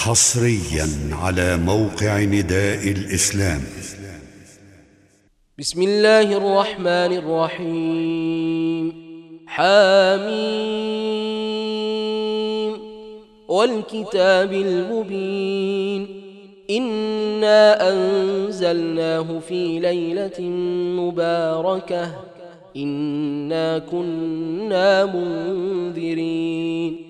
حصريا على موقع نداء الإسلام. بسم الله الرحمن الرحيم. حاميم والكتاب المبين. إنا أنزلناه في ليلة مباركة. إنا كنا منذرين.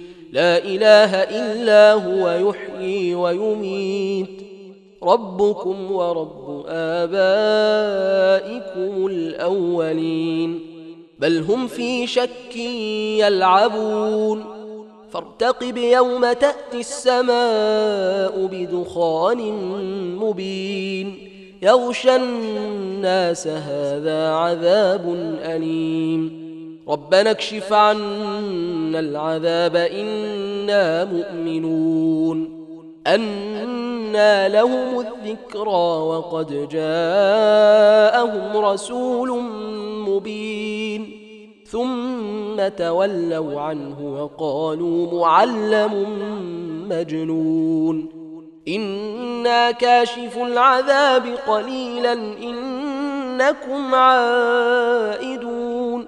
لا إله إلا هو يحيي ويميت. ربكم ورب آبائكم الأولين. بل هم في شك يلعبون. فارتقب يوم تأتي السماء بدخان مبين. يغشى الناس هذا عذاب أليم. ربنا اكشف عنا العذاب إنا مؤمنون. أنى لهم الذكرى وقد جاءهم رسول مبين. ثم تولوا عنه وقالوا معلم مجنون. إنا كاشف العذاب قليلا إنكم عائدون.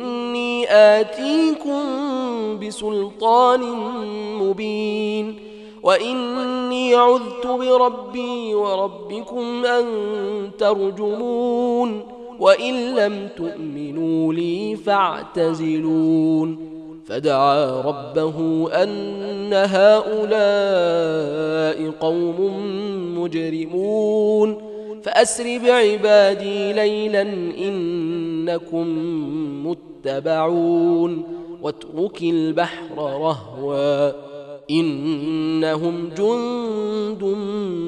آتيكم بسلطان مبين وإني عذت بربي وربكم أن ترجمون وإن لم تؤمنوا لي فاعتزلون فدعا ربه أن هؤلاء قوم مجرمون فأسر بعبادي ليلا إنكم متبعون واترك البحر رهوا إنهم جند